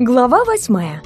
Глава восьмая.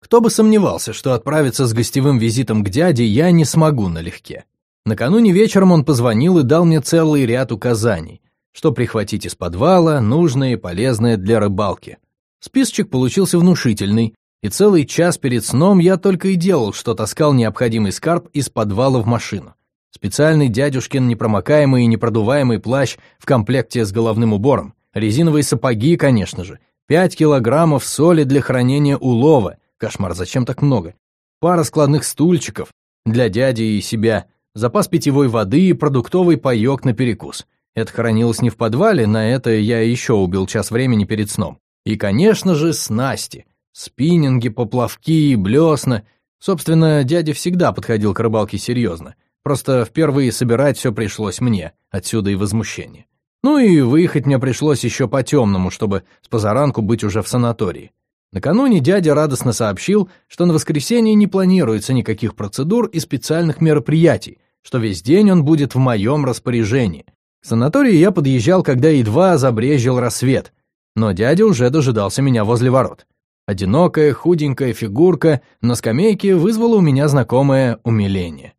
Кто бы сомневался, что отправиться с гостевым визитом к дяде я не смогу налегке. Накануне вечером он позвонил и дал мне целый ряд указаний, что прихватить из подвала, нужное и полезное для рыбалки. Списочек получился внушительный, и целый час перед сном я только и делал, что таскал необходимый скарб из подвала в машину. Специальный дядюшкин непромокаемый и непродуваемый плащ в комплекте с головным убором, резиновые сапоги, конечно же, пять килограммов соли для хранения улова, кошмар, зачем так много, пара складных стульчиков для дяди и себя, запас питьевой воды и продуктовый паёк на перекус. Это хранилось не в подвале, на это я еще убил час времени перед сном. И, конечно же, снасти. Спиннинги, поплавки, блесна. Собственно, дядя всегда подходил к рыбалке серьезно. Просто впервые собирать все пришлось мне, отсюда и возмущение. Ну и выехать мне пришлось еще по-темному, чтобы с позаранку быть уже в санатории. Накануне дядя радостно сообщил, что на воскресенье не планируется никаких процедур и специальных мероприятий, что весь день он будет в моем распоряжении. К санаторию я подъезжал, когда едва забрезжил рассвет, но дядя уже дожидался меня возле ворот. Одинокая, худенькая фигурка на скамейке вызвала у меня знакомое умиление.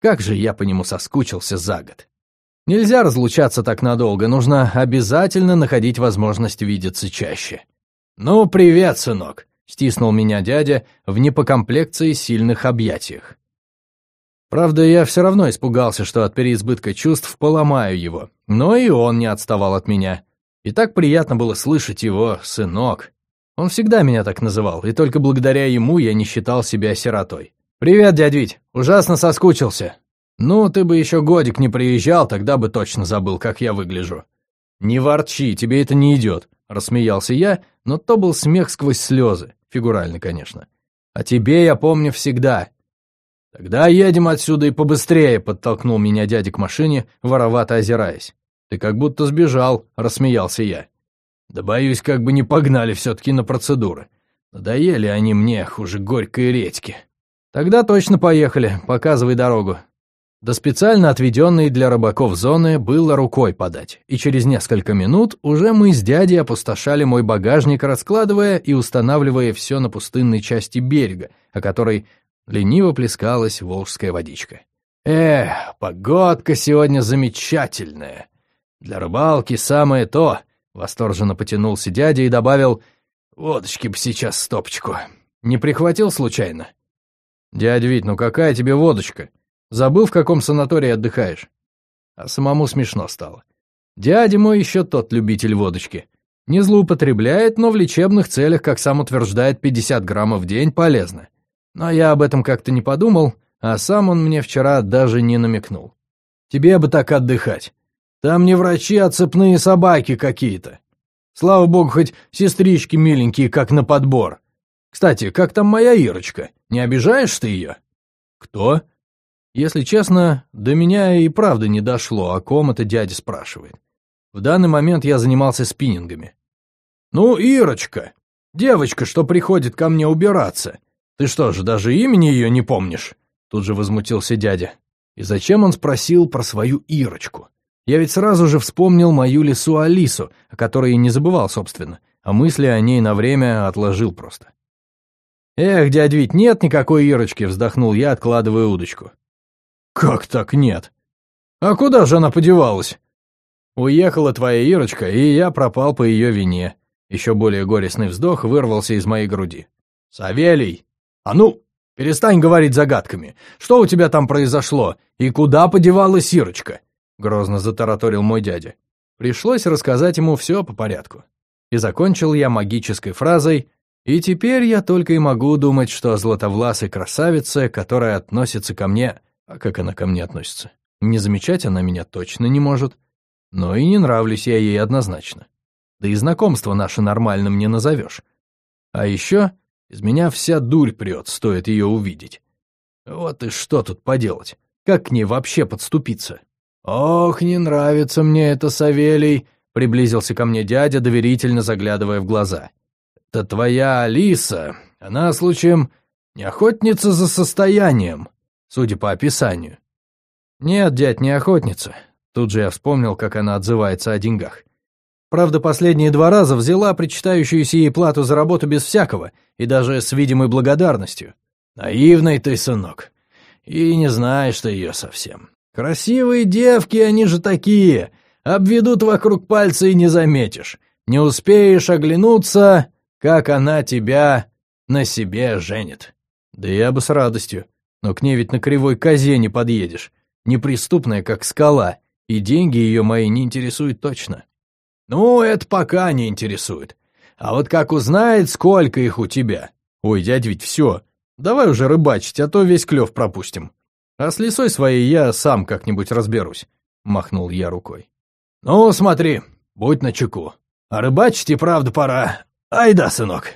Как же я по нему соскучился за год. Нельзя разлучаться так надолго, нужно обязательно находить возможность видеться чаще. «Ну, привет, сынок!» — стиснул меня дядя в непокомплекции сильных объятиях. Правда, я все равно испугался, что от переизбытка чувств поломаю его, но и он не отставал от меня. И так приятно было слышать его «сынок». Он всегда меня так называл, и только благодаря ему я не считал себя сиротой. «Привет, дядь Вить, ужасно соскучился». «Ну, ты бы еще годик не приезжал, тогда бы точно забыл, как я выгляжу». «Не ворчи, тебе это не идет», — рассмеялся я, но то был смех сквозь слезы, фигурально, конечно. «А тебе я помню всегда». «Тогда едем отсюда и побыстрее», — подтолкнул меня дядя к машине, воровато озираясь. «Ты как будто сбежал», — рассмеялся я. «Да боюсь, как бы не погнали все-таки на процедуры. Надоели они мне хуже горькой редьки». «Тогда точно поехали, показывай дорогу». До специально отведенной для рыбаков зоны было рукой подать, и через несколько минут уже мы с дядей опустошали мой багажник, раскладывая и устанавливая все на пустынной части берега, о которой лениво плескалась волжская водичка. «Эх, погодка сегодня замечательная. Для рыбалки самое то», — восторженно потянулся дядя и добавил, «водочки бы сейчас стопочку. Не прихватил случайно?» «Дядя Вить, ну какая тебе водочка? Забыл, в каком санатории отдыхаешь?» А самому смешно стало. Дядя мой еще тот любитель водочки. Не злоупотребляет, но в лечебных целях, как сам утверждает, 50 граммов в день полезно. Но я об этом как-то не подумал, а сам он мне вчера даже не намекнул. «Тебе бы так отдыхать. Там не врачи, а цепные собаки какие-то. Слава богу, хоть сестрички миленькие, как на подбор. Кстати, как там моя Ирочка? Не обижаешь ты ее?» «Кто?» Если честно, до меня и правда не дошло, о ком это дядя спрашивает. В данный момент я занимался спиннингами. «Ну, Ирочка, девочка, что приходит ко мне убираться. Ты что же, даже имени ее не помнишь?» Тут же возмутился дядя. И зачем он спросил про свою Ирочку? Я ведь сразу же вспомнил мою лису Алису, о которой и не забывал, собственно, а мысли о ней на время отложил просто. «Эх, дядь Вить, нет никакой Ирочки», — вздохнул я, откладывая удочку. «Как так нет? А куда же она подевалась?» «Уехала твоя Ирочка, и я пропал по ее вине». Еще более горестный вздох вырвался из моей груди. «Савелий! А ну, перестань говорить загадками. Что у тебя там произошло? И куда подевалась Ирочка?» Грозно затараторил мой дядя. Пришлось рассказать ему все по порядку. И закончил я магической фразой и теперь я только и могу думать, что о златовласой красавице, которая относится ко мне... А как она ко мне относится? Не замечать она меня точно не может. Но и не нравлюсь я ей однозначно. Да и знакомство наше нормальным не назовешь. А еще из меня вся дурь прет, стоит ее увидеть. Вот и что тут поделать? Как к ней вообще подступиться? «Ох, не нравится мне это, Савелий!» — приблизился ко мне дядя, доверительно заглядывая в глаза. «Это твоя Алиса. Она, случаем, не охотница за состоянием, судя по описанию». «Нет, дядь, не охотница». Тут же я вспомнил, как она отзывается о деньгах. Правда, последние два раза взяла причитающуюся ей плату за работу без всякого, и даже с видимой благодарностью. Наивный ты, сынок. И не знаешь ты ее совсем. Красивые девки, они же такие. Обведут вокруг пальца и не заметишь. Не успеешь оглянуться, как она тебя на себе женит. Да я бы с радостью. Но к ней ведь на кривой козе не подъедешь. Неприступная, как скала, и деньги ее мои не интересуют точно. Ну, это пока не интересует. А вот как узнает, сколько их у тебя? Ой, дядь ведь все. Давай уже рыбачить, а то весь клев пропустим. А с лисой своей я сам как-нибудь разберусь. Махнул я рукой. Ну, смотри, будь начеку. А рыбачить и правда пора. Ай да, сынок.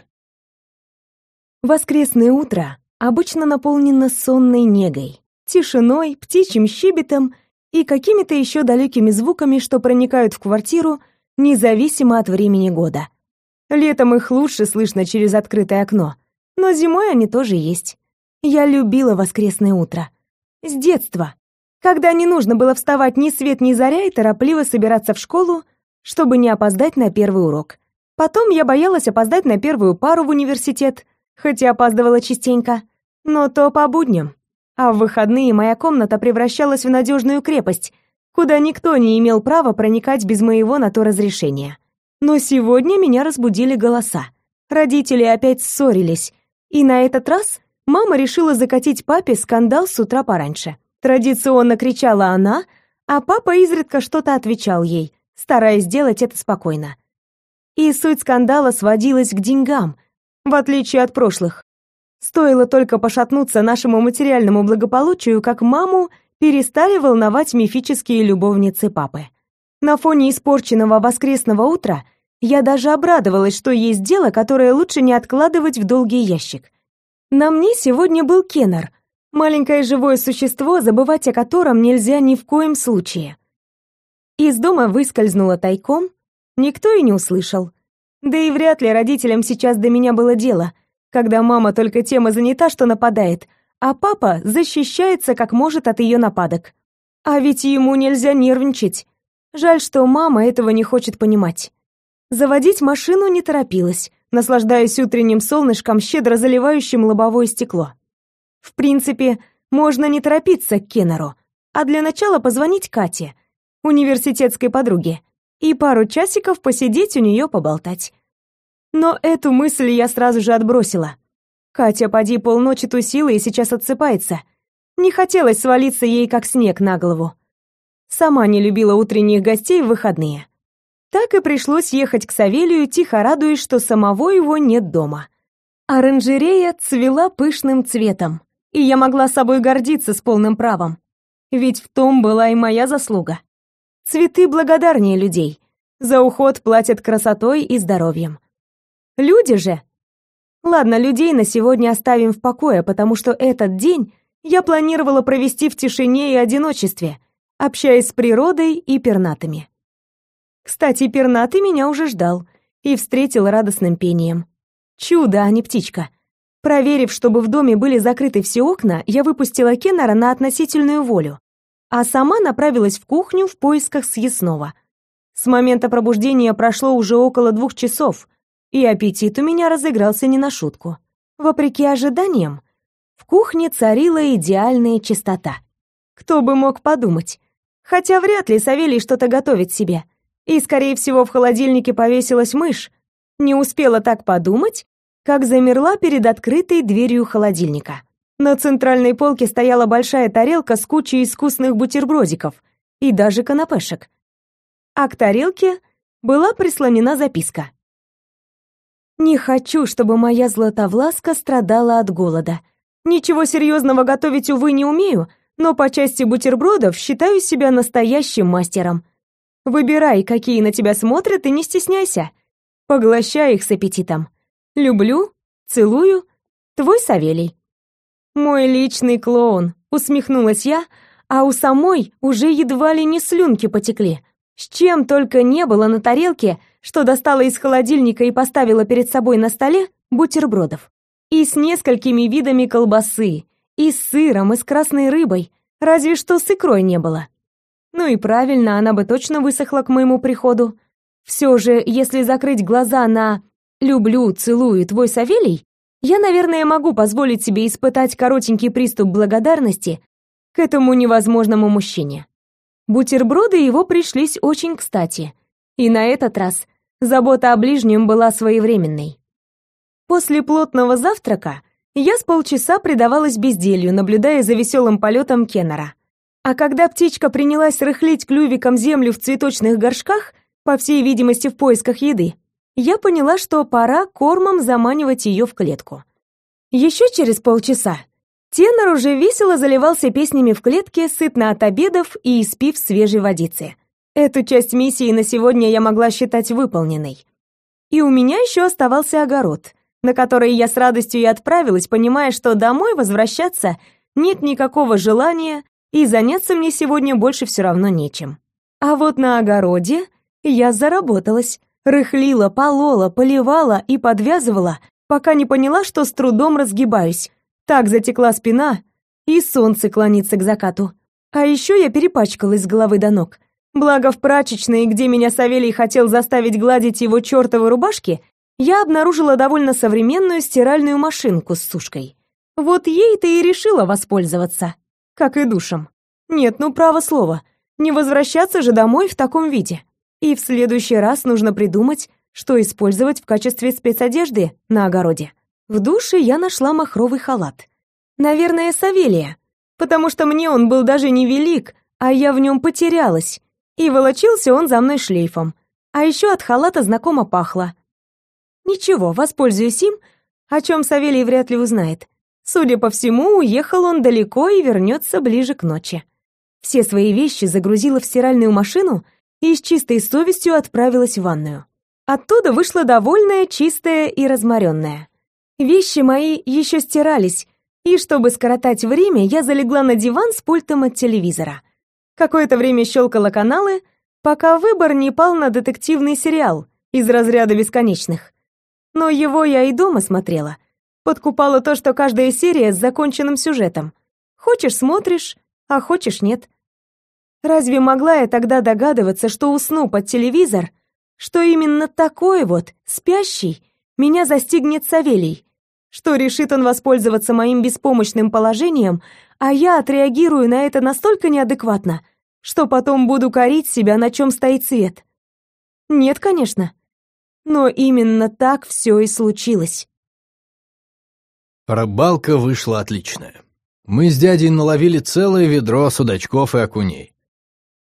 Воскресное утро обычно наполнено сонной негой, тишиной, птичьим щебетом и какими-то еще далекими звуками, что проникают в квартиру независимо от времени года. Летом их лучше слышно через открытое окно, но зимой они тоже есть. Я любила воскресное утро. С детства. Когда не нужно было вставать ни свет ни заря и торопливо собираться в школу, чтобы не опоздать на первый урок. Потом я боялась опоздать на первую пару в университет, хотя опаздывала частенько, но то по будням. А в выходные моя комната превращалась в надежную крепость, куда никто не имел права проникать без моего на то разрешения. Но сегодня меня разбудили голоса. Родители опять ссорились, и на этот раз мама решила закатить папе скандал с утра пораньше. Традиционно кричала она, а папа изредка что-то отвечал ей, стараясь сделать это спокойно. И суть скандала сводилась к деньгам, в отличие от прошлых. Стоило только пошатнуться нашему материальному благополучию, как маму перестали волновать мифические любовницы папы. На фоне испорченного воскресного утра я даже обрадовалась, что есть дело, которое лучше не откладывать в долгий ящик. На мне сегодня был Кеннер, маленькое живое существо, забывать о котором нельзя ни в коем случае. Из дома выскользнула тайком, никто и не услышал. Да и вряд ли родителям сейчас до меня было дело, когда мама только тема занята, что нападает, а папа защищается как может от ее нападок. А ведь ему нельзя нервничать. Жаль, что мама этого не хочет понимать. Заводить машину не торопилась, наслаждаясь утренним солнышком, щедро заливающим лобовое стекло. В принципе, можно не торопиться к Кеннеру, а для начала позвонить Кате, университетской подруге, и пару часиков посидеть у нее поболтать. Но эту мысль я сразу же отбросила. Катя поди полночи тусила и сейчас отсыпается. Не хотелось свалиться ей как снег на голову. Сама не любила утренних гостей в выходные. Так и пришлось ехать к Савелию, тихо радуясь, что самого его нет дома. Оранжерея цвела пышным цветом, и я могла собой гордиться с полным правом. Ведь в том была и моя заслуга. Цветы благодарнее людей. За уход платят красотой и здоровьем. Люди же... Ладно, людей на сегодня оставим в покое, потому что этот день я планировала провести в тишине и одиночестве, общаясь с природой и пернатыми. Кстати, пернатый меня уже ждал и встретил радостным пением. Чудо, а не птичка. Проверив, чтобы в доме были закрыты все окна, я выпустила Кеннера на относительную волю а сама направилась в кухню в поисках съестного. С момента пробуждения прошло уже около двух часов, и аппетит у меня разыгрался не на шутку. Вопреки ожиданиям, в кухне царила идеальная чистота. Кто бы мог подумать? Хотя вряд ли Савелий что-то готовит себе. И, скорее всего, в холодильнике повесилась мышь. Не успела так подумать, как замерла перед открытой дверью холодильника. На центральной полке стояла большая тарелка с кучей искусных бутербродиков и даже канапешек. А к тарелке была прислонена записка. «Не хочу, чтобы моя златовласка страдала от голода. Ничего серьезного готовить, увы, не умею, но по части бутербродов считаю себя настоящим мастером. Выбирай, какие на тебя смотрят, и не стесняйся. Поглощай их с аппетитом. Люблю, целую, твой Савелий». «Мой личный клоун», — усмехнулась я, а у самой уже едва ли не слюнки потекли. С чем только не было на тарелке, что достала из холодильника и поставила перед собой на столе бутербродов. И с несколькими видами колбасы, и с сыром, и с красной рыбой, разве что с икрой не было. Ну и правильно, она бы точно высохла к моему приходу. Все же, если закрыть глаза на «люблю, целую, твой Савелий», я, наверное, могу позволить себе испытать коротенький приступ благодарности к этому невозможному мужчине. Бутерброды его пришлись очень кстати. И на этот раз забота о ближнем была своевременной. После плотного завтрака я с полчаса предавалась безделью, наблюдая за веселым полетом Кеннера. А когда птичка принялась рыхлить клювиком землю в цветочных горшках, по всей видимости в поисках еды, я поняла, что пора кормом заманивать ее в клетку. Еще через полчаса тенор уже весело заливался песнями в клетке, сытно от обедов и испив свежей водицы. Эту часть миссии на сегодня я могла считать выполненной. И у меня еще оставался огород, на который я с радостью и отправилась, понимая, что домой возвращаться нет никакого желания, и заняться мне сегодня больше все равно нечем. А вот на огороде я заработалась. Рыхлила, полола, поливала и подвязывала, пока не поняла, что с трудом разгибаюсь. Так затекла спина, и солнце клонится к закату. А еще я перепачкалась с головы до ног. Благо в прачечной, где меня Савелий хотел заставить гладить его чертовы рубашки, я обнаружила довольно современную стиральную машинку с сушкой. Вот ей-то и решила воспользоваться. Как и душем. Нет, ну право слово. Не возвращаться же домой в таком виде. И в следующий раз нужно придумать, что использовать в качестве спецодежды на огороде. В душе я нашла махровый халат. Наверное, Савелия, потому что мне он был даже не велик, а я в нем потерялась. И волочился он за мной шлейфом. А еще от халата знакомо пахло. Ничего, воспользуюсь им, о чем Савелий вряд ли узнает. Судя по всему, уехал он далеко и вернется ближе к ночи. Все свои вещи загрузила в стиральную машину — и с чистой совестью отправилась в ванную. Оттуда вышла довольная, чистая и разморенная. Вещи мои еще стирались, и чтобы скоротать время, я залегла на диван с пультом от телевизора. Какое-то время щелкала каналы, пока выбор не пал на детективный сериал из разряда бесконечных. Но его я и дома смотрела. Подкупало то, что каждая серия с законченным сюжетом. Хочешь — смотришь, а хочешь — нет. Разве могла я тогда догадываться, что усну под телевизор, что именно такой вот, спящий, меня застигнет Савелий, что решит он воспользоваться моим беспомощным положением, а я отреагирую на это настолько неадекватно, что потом буду корить себя, на чем стоит свет? Нет, конечно. Но именно так все и случилось. Рыбалка вышла отличная. Мы с дядей наловили целое ведро судачков и окуней.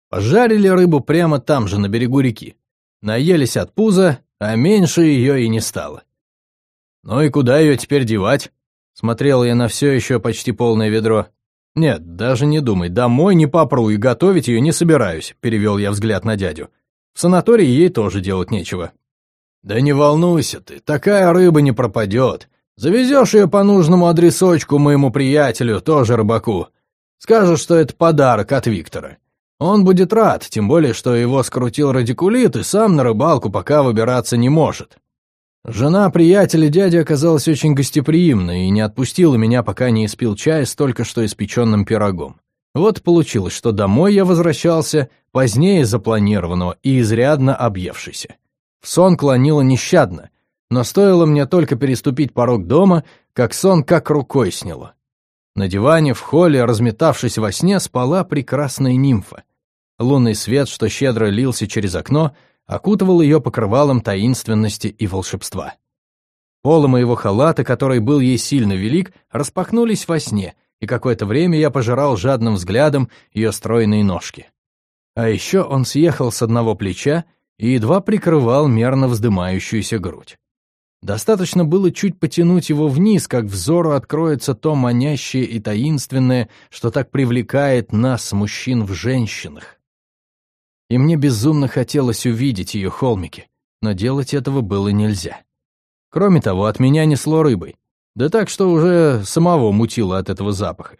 Пожарили рыбу прямо там же, на берегу реки. Наелись от пуза, а меньше ее и не стало. «Ну и куда ее теперь девать?» Смотрел я на все еще почти полное ведро. «Нет, даже не думай, домой не попру и готовить ее не собираюсь», — перевел я взгляд на дядю. «В санатории ей тоже делать нечего». «Да не волнуйся ты, такая рыба не пропадет. Завезешь ее по нужному адресочку моему приятелю, тоже рыбаку. Скажешь, что это подарок от Виктора. Он будет рад, тем более, что его скрутил радикулит и сам на рыбалку пока выбираться не может. Жена приятеля дяди оказалась очень гостеприимной и не отпустила меня, пока не испил чай с только что испеченным пирогом. Вот получилось, что домой я возвращался позднее запланированного и изрядно объевшийся. В сон клонило нещадно, но стоило мне только переступить порог дома, как сон как рукой сняло. На диване в холле, разметавшись во сне, спала прекрасная нимфа. Лунный свет, что щедро лился через окно, окутывал ее покрывалом таинственности и волшебства. Полы моего халата, который был ей сильно велик, распахнулись во сне, и какое-то время я пожирал жадным взглядом ее стройные ножки. А еще он съехал с одного плеча и едва прикрывал мерно вздымающуюся грудь. Достаточно было чуть потянуть его вниз, как взору откроется то манящее и таинственное, что так привлекает нас, мужчин, в женщинах. И мне безумно хотелось увидеть ее холмики, но делать этого было нельзя. Кроме того, от меня несло рыбой, да так, что уже самого мутило от этого запаха.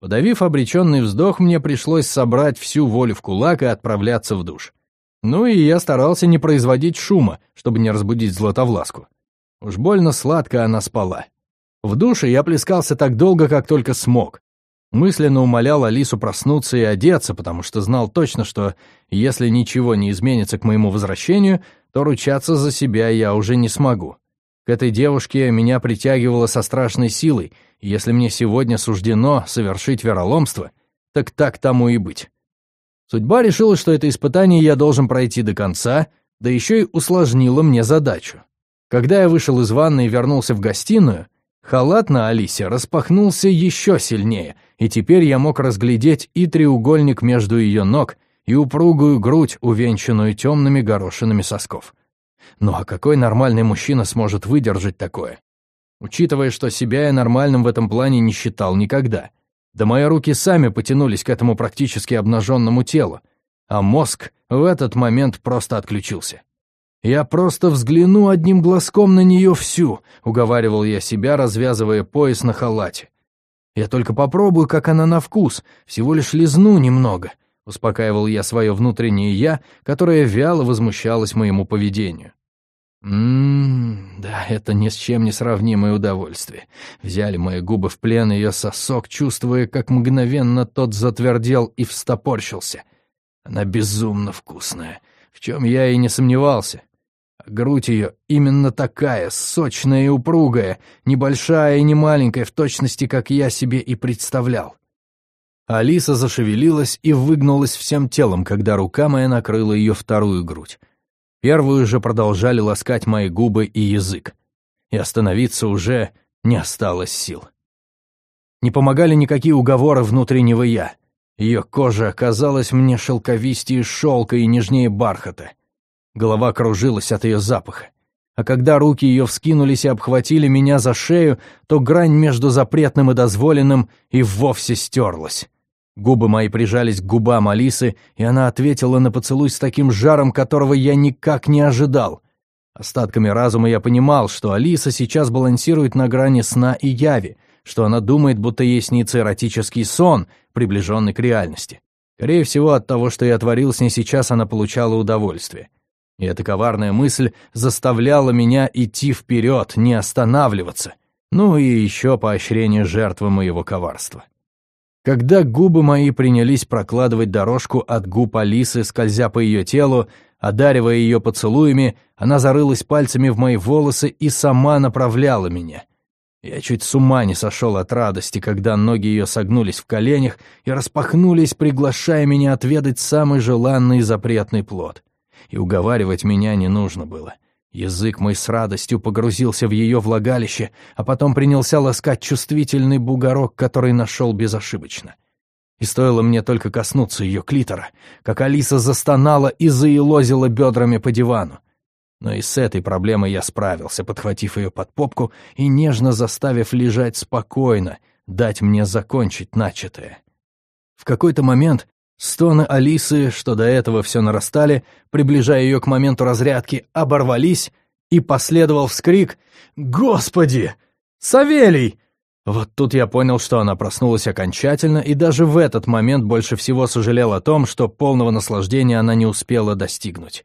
Подавив обреченный вздох, мне пришлось собрать всю волю в кулак и отправляться в душ. Ну и я старался не производить шума, чтобы не разбудить Златовласку. Уж больно сладко она спала. В душе я плескался так долго, как только смог. Мысленно умолял Алису проснуться и одеться, потому что знал точно, что если ничего не изменится к моему возвращению, то ручаться за себя я уже не смогу. К этой девушке меня притягивало со страшной силой, и если мне сегодня суждено совершить вероломство, так так тому и быть. Судьба решила, что это испытание я должен пройти до конца, да еще и усложнила мне задачу. Когда я вышел из ванны и вернулся в гостиную, халат на Алисе распахнулся еще сильнее, и теперь я мог разглядеть и треугольник между ее ног, и упругую грудь, увенчанную темными горошинами сосков. Ну а какой нормальный мужчина сможет выдержать такое? Учитывая, что себя я нормальным в этом плане не считал никогда. Да мои руки сами потянулись к этому практически обнаженному телу, а мозг в этот момент просто отключился. «Я просто взгляну одним глазком на нее всю», — уговаривал я себя, развязывая пояс на халате. «Я только попробую, как она на вкус, всего лишь лизну немного», — успокаивал я свое внутреннее «я», которое вяло возмущалось моему поведению. Ммм, да, это ни с чем не сравнимое удовольствие. Взяли мои губы в плен ее сосок, чувствуя, как мгновенно тот затвердел и встопорщился. Она безумно вкусная, в чем я и не сомневался. Грудь ее именно такая, сочная и упругая, небольшая и не маленькая, в точности, как я себе и представлял. Алиса зашевелилась и выгнулась всем телом, когда рука моя накрыла ее вторую грудь. Первую же продолжали ласкать мои губы и язык. И остановиться уже не осталось сил. Не помогали никакие уговоры внутреннего «я». Ее кожа казалась мне шелковистее шелка и нежнее бархата. Голова кружилась от ее запаха. А когда руки ее вскинулись и обхватили меня за шею, то грань между запретным и дозволенным и вовсе стерлась. Губы мои прижались к губам Алисы, и она ответила на поцелуй с таким жаром, которого я никак не ожидал. Остатками разума я понимал, что Алиса сейчас балансирует на грани сна и яви, что она думает, будто ей снится эротический сон, приближенный к реальности. Скорее всего, от того, что я творил с ней сейчас, она получала удовольствие. И эта коварная мысль заставляла меня идти вперед, не останавливаться. Ну и еще поощрение жертвы моего коварства. Когда губы мои принялись прокладывать дорожку от губ Алисы, скользя по ее телу, одаривая ее поцелуями, она зарылась пальцами в мои волосы и сама направляла меня. Я чуть с ума не сошел от радости, когда ноги ее согнулись в коленях и распахнулись, приглашая меня отведать самый желанный и запретный плод. И уговаривать меня не нужно было. Язык мой с радостью погрузился в ее влагалище, а потом принялся ласкать чувствительный бугорок, который нашел безошибочно. И стоило мне только коснуться ее клитора, как Алиса застонала и заелозила бедрами по дивану. Но и с этой проблемой я справился, подхватив ее под попку и нежно заставив лежать спокойно, дать мне закончить начатое. В какой-то момент Стоны Алисы, что до этого все нарастали, приближая ее к моменту разрядки, оборвались, и последовал вскрик «Господи! Савелий!» Вот тут я понял, что она проснулась окончательно, и даже в этот момент больше всего сожалел о том, что полного наслаждения она не успела достигнуть.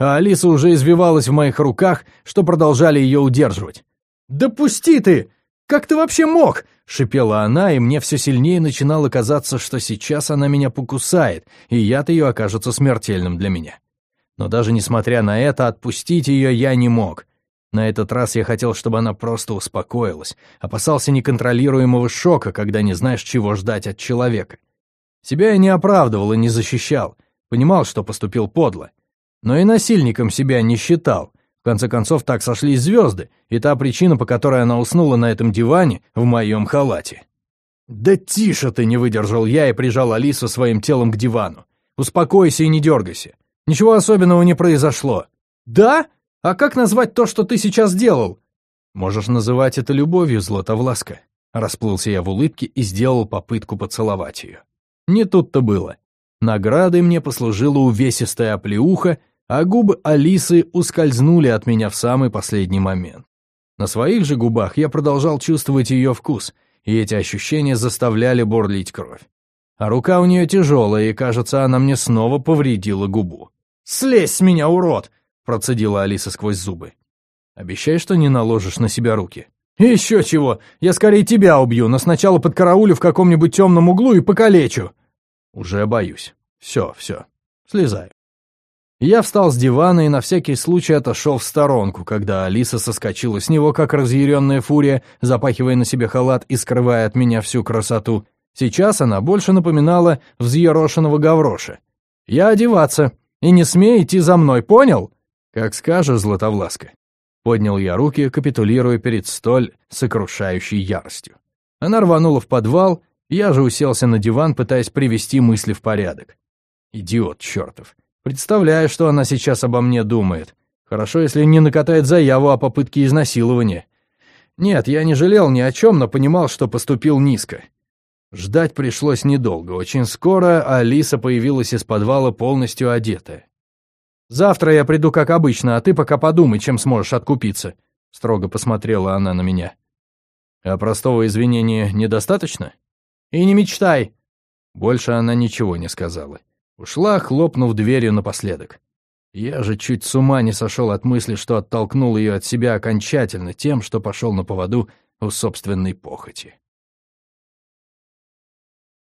А Алиса уже извивалась в моих руках, что продолжали ее удерживать. «Да пусти ты! Как ты вообще мог?» — шипела она, и мне все сильнее начинало казаться, что сейчас она меня покусает, и яд ее окажется смертельным для меня. Но даже несмотря на это, отпустить ее я не мог. На этот раз я хотел, чтобы она просто успокоилась, опасался неконтролируемого шока, когда не знаешь, чего ждать от человека. Себя я не оправдывал и не защищал, понимал, что поступил подло. Но и насильником себя не считал — в конце концов, так сошлись звезды, и та причина, по которой она уснула на этом диване, в моем халате. «Да тише ты!» — не выдержал я и прижал Алису своим телом к дивану. «Успокойся и не дергайся. Ничего особенного не произошло». «Да? А как назвать то, что ты сейчас делал?» «Можешь называть это любовью, Златовласка». Расплылся я в улыбке и сделал попытку поцеловать ее. Не тут-то было. Наградой мне послужила увесистая оплеуха, а губы Алисы ускользнули от меня в самый последний момент. На своих же губах я продолжал чувствовать ее вкус, и эти ощущения заставляли бурлить кровь. А рука у нее тяжелая, и, кажется, она мне снова повредила губу. «Слезь с меня, урод!» — процедила Алиса сквозь зубы. «Обещай, что не наложишь на себя руки». «Еще чего! Я скорее тебя убью, но сначала подкараулю в каком-нибудь темном углу и покалечу!» «Уже боюсь. Все, все. Слезаю». Я встал с дивана и на всякий случай отошел в сторонку, когда Алиса соскочила с него, как разъяренная фурия, запахивая на себе халат и скрывая от меня всю красоту. Сейчас она больше напоминала взъерошенного гавроша. «Я одеваться, и не смей идти за мной, понял?» «Как скажешь, Златовласка». Поднял я руки, капитулируя перед столь сокрушающей яростью. Она рванула в подвал, я же уселся на диван, пытаясь привести мысли в порядок. Идиот чертов. Представляю, что она сейчас обо мне думает. Хорошо, если не накатает заяву о попытке изнасилования. Нет, я не жалел ни о чем, но понимал, что поступил низко. Ждать пришлось недолго. Очень скоро Алиса появилась из подвала полностью одетая. «Завтра я приду как обычно, а ты пока подумай, чем сможешь откупиться», — строго посмотрела она на меня. «А простого извинения недостаточно?» «И не мечтай!» Больше она ничего не сказала. Ушла, хлопнув дверью напоследок. Я же чуть с ума не сошел от мысли, что оттолкнул ее от себя окончательно тем, что пошел на поводу у собственной похоти.